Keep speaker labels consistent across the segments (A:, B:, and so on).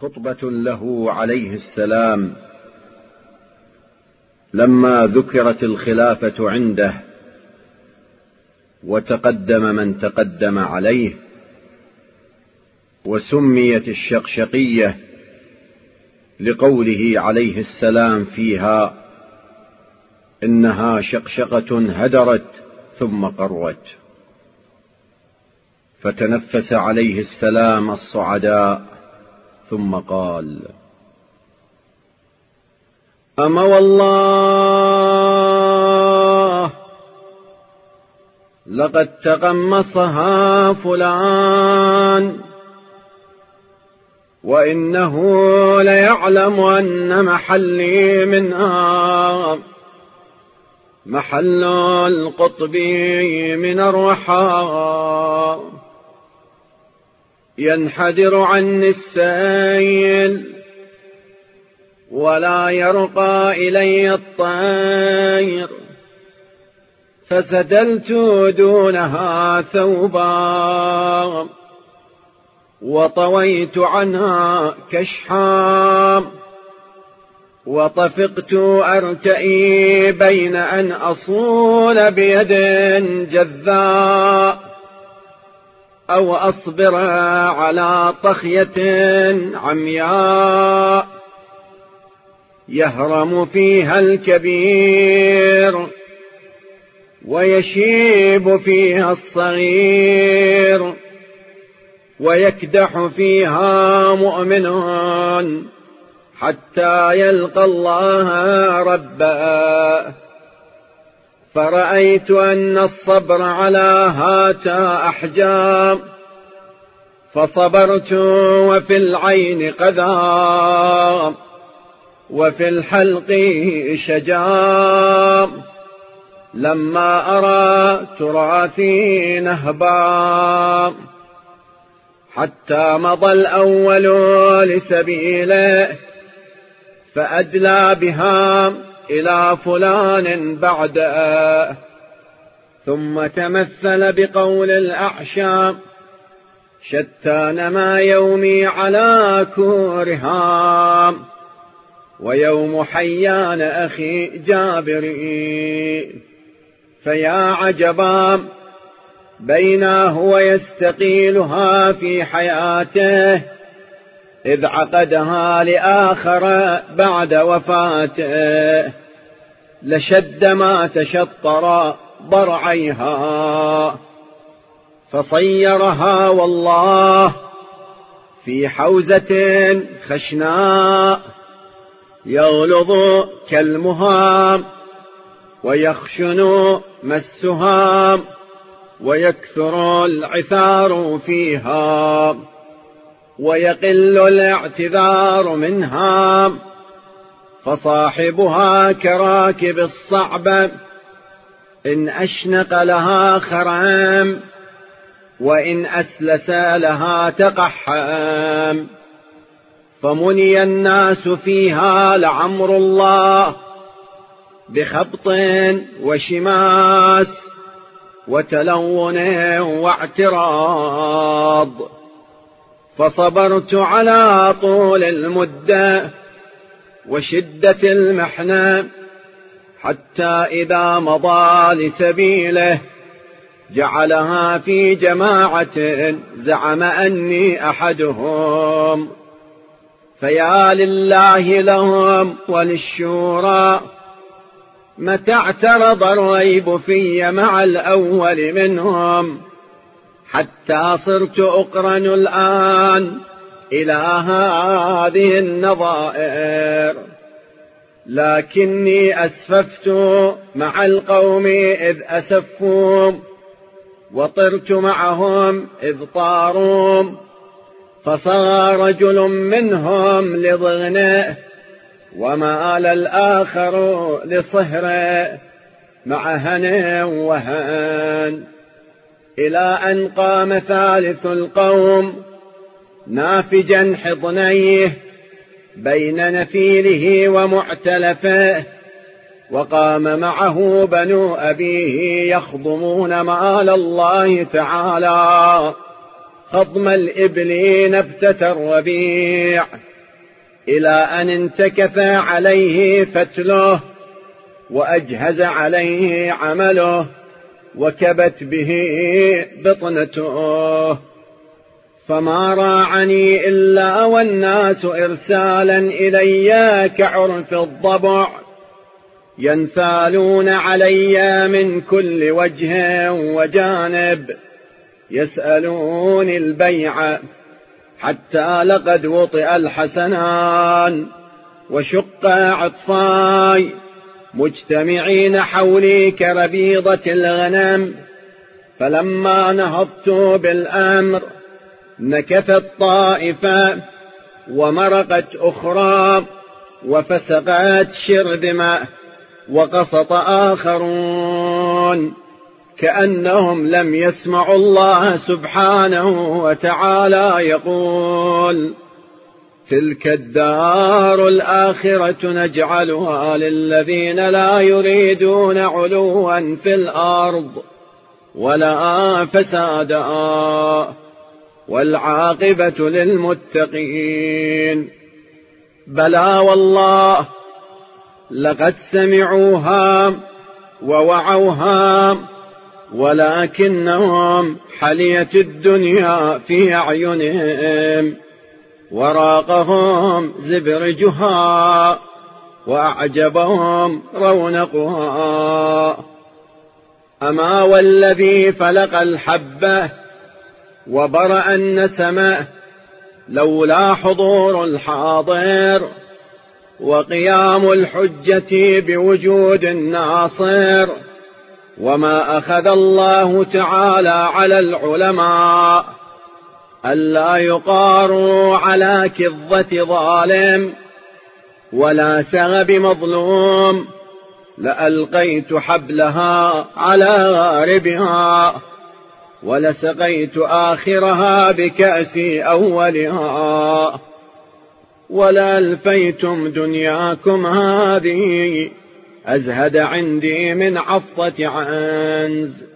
A: خطبة له عليه السلام لما ذكرت الخلافة عنده وتقدم من تقدم عليه وسميت الشقشقية لقوله عليه السلام فيها إنها شقشقة هدرت ثم قروت. فتنفس عليه السلام الصعداء ثم قال أما والله لقد تقمصها فلان وإنه ليعلم أن محلي منها محل القطب من الرحى ينحدر عني السيل ولا يرقى إلي الطير. فسدلت دونها ثوبا وطويت عنها كشحا وطفقت أرتئي بين أن أصول بيد جذاء أو أصبر على طخية عمياء يهرم فيها الكبير ويشيب فيها الصغير ويكدح فيها مؤمن حتى يلقى الله ربه فرأيت أن الصبر على هاتا أحجام فصبرت وفي العين قذام وفي الحلق شجام. لما أرى تراثي نهبا حتى مضى الأول لسبيله فأدلى بها إلى فلان بعده ثم تمثل بقول الأعشام شتان ما يومي على كورهام ويوم حيان أخي جابري. فيا عجبا بينا هو يستقيلها في حياته. إذ عقدها لآخر بعد وفاته. لشد ما تشطر ضرعيها. فصيرها والله في حوزة خشناء يغلظ كالمهام ويخشن مسها ويكثر العثار فيها. ويقل الاعتذار منها فصاحبها كراكب الصعب إن أشنق لها خرام وإن أسلس لها تقحام. فمني الناس فيها لعمر الله بخبط وشماس وتلون واعتراض. فصبرت على طول المدة وشدة المحنة حتى إذا مضى لسبيله جعلها في جماعة زعم أني أحدهم. فيا لله لهم وللشورى متى اعترض الريب في مع الأول منهم؟ حتى صرت أقرن الآن إلى هذه النظائر. لكني أسففت مع القوم إذ أسفوا وطرت معهم إذ طاروا فصار رجل منهم لضغنه ومال الآخر لصهره مع هن وهان. إلى أن قام ثالث القوم نافجا حضنيه بين نفيله ومعتلفه وقام معه بنو أبيه يخضمون مآل الله تعالى. خضم الإبل نبتة الربيع إلى أن انتكف عليه فتله وأجهز عليه عمله. وكبت به بطنته. فما راعني إلا والناس إرسالا إلي كعرف الضبع. ينثالون علي من كل وجه وجانب. يسألون البيع حتى لقد وطئ الحسنان. وشق عطفاي مجتمعين حولي كربيضة الغنم فلما نهضت بالأمر نكثت طائفة ومرقت أخرى وفسقت شرذمة وقسط آخرون كأنهم لم يسمعوا الله سبحانه وتعالى يقول. تلك الدار الآخرة نجعلها للذين لا يريدون علوا في الأرض ولا فسادا والعاقبة للمتقين. بلى والله لقد سمعوها ووعوها ولكنهم حلية الدنيا في أعينهم. وراقهم زبرجها وأعجبهم رونقها أما والذي فلق الحبة وبرأ النسمة لولا حضور الحاضر وقيام الحجة بوجود الناصر وما أخذ الله تعالى على العلماء. ألا يقاروا على كظة ظالم ولا سغب مظلوم لألقيت حبلها على غاربها ولسقيت آخرها بكأس أولها ولألفيتم دنياكم هذه أزهد عندي من عفضة عنز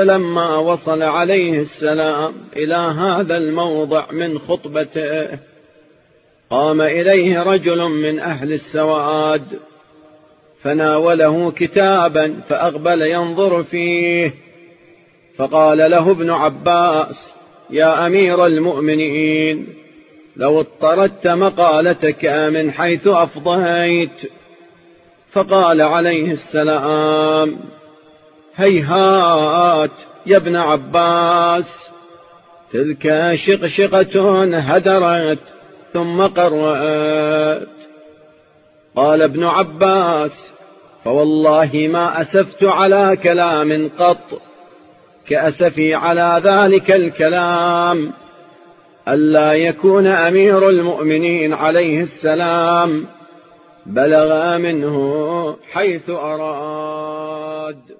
A: فلما وصل عليه السلام إلى هذا الموضع من خطبته قام إليه رجل من أهل السواد فناوله كتابا فأقبل ينظر فيه فقال له ابن عباس يا أمير المؤمنين لو اضطردت مقالتك من حيث أفضيت. فقال عليه السلام هيهات يا ابن عباس. تلك شقشقة هدرت ثم قرأت. قال ابن عباس فوالله ما أسفت على كلام قط كأسفي على ذلك الكلام. ألا يكون أمير المؤمنين عليه السلام بلغ منه حيث أراد.